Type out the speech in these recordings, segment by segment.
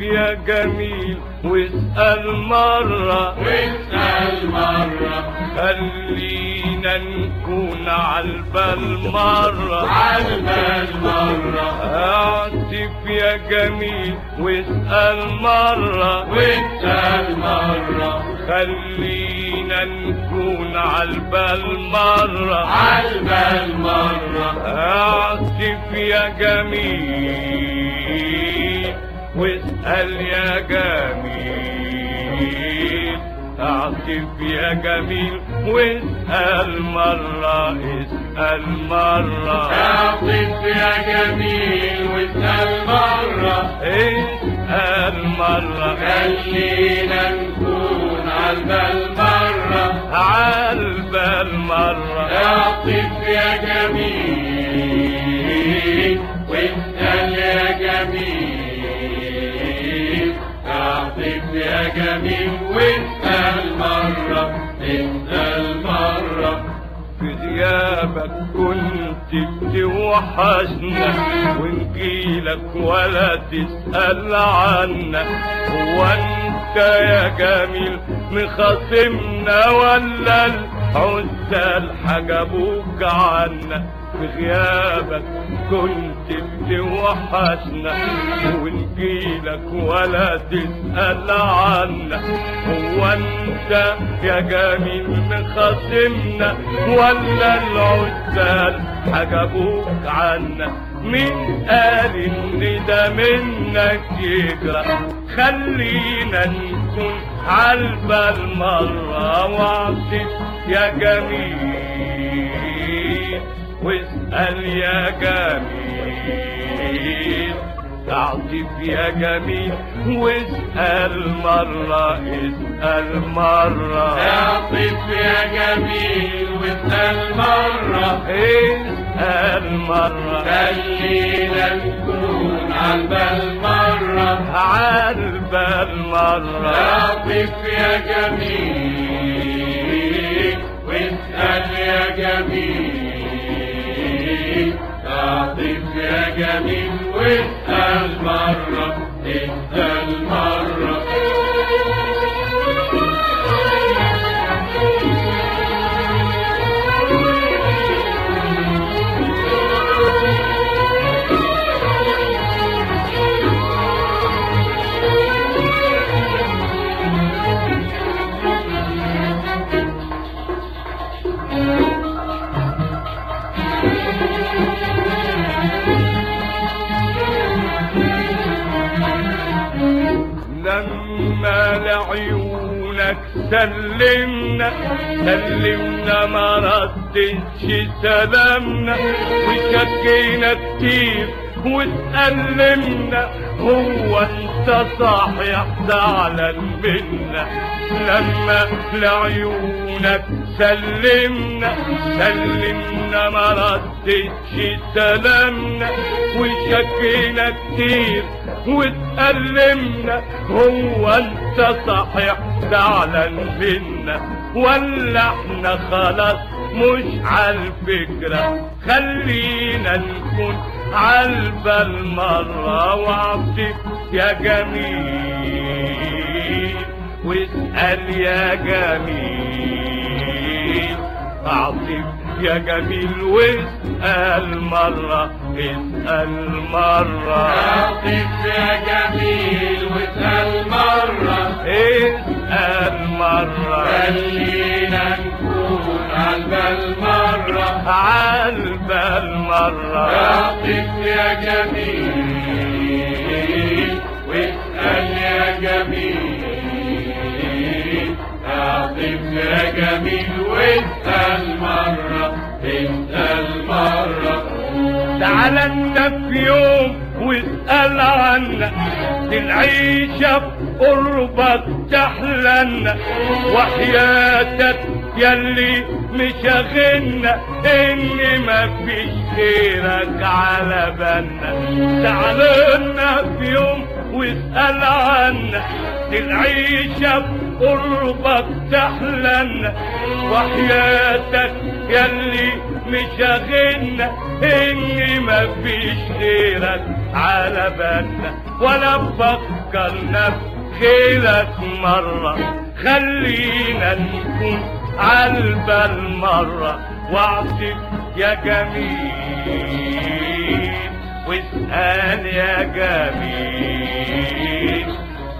يا جميل واسأل مرة واسأل مرة خلينا نكون عالبال مرة عالبال مرة اعتف يا جميل واسأل مرة واسأل خلينا نكون عالبال مرة عالبال مرة عاطف يا جميل واسأل يا جميل. اعطف يا جميل واسأل مرة اسأل مرة. اعطف يا جميل واسأل مرة. اسأل مرة. خلينا نكون عالبال مرة عالبال مرة اعطف يا جميل واسأل يا جميل اعطف يا جميل واسأل مرة اسأل مرة في غيابك كنت بتوحشنا ونجيلك ولا تسأل عنا هو انت يا جميل مخاصمنا ولا العزال حجبوك عنا. في غيابك كنت بتوحشنا ونجيلك ولا تسأل عنا. هو انت يا جميل مخاصمنا ولا العزال حجبوك عنا. مين قال ان ده منك يجرى. خلينا نكون عالبال مرة واعطف يا جميل. واسأل يا جميل اعطف يا جميل واسأل مرة اسأل مرة اعطف يا جميل واسأل مرة اسأل مرة خلينا نكون عالبال مرة عالبال مرة اعطف يا جميل واسأل يا جميل اعطف يا جميل واسأل مرة اسأل لك سلمنا سلمنا ما ردتش سلامنا وشكينا كتير واتألمنا هو انت صحيح زعلان منا. لما لعيونك سلمنا سلمنا ما ردتش سلامنا وشكينا كتير واتألمنا هو انت صحيح زعلان منا. ولا احنا خلاص مش عالفكرة خلينا نكون عالبال مرة واعطف يا جميل واسأل يا جميل اعطف يا جميل واسأل مرة اسأل مرة اعطف يا جميل واسأل مرة اسأل مرة خلينا نكون مرة عالبال مرة يا جميل واسأل يا جميل اعطف يا جميل واسأل مرة اسأل مرة تعال انت في يوم واسأل عنا العيشة قربك تحلنا وحياتك يلي مشاغلنا ان مفيش غيرك على بالنا تعال في يوم واسأل عنا. العيشة في قربك تحلنا وحياتك يلي مشاغلنا ان مفيش غيرك على بالنا ولا فكرنا بخيرك مرة. خلينا نكون عالبال مرة واعطف يا جميل. واسأل يا جميل.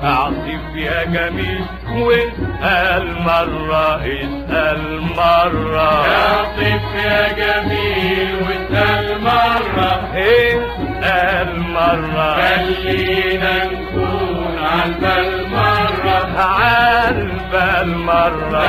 اعطف يا جميل. واسأل مرة اسأل مرة. اعطف يا جميل. واسأل مرة اسأل مرة. خلينا نكون عالبال مرة عالبال مرة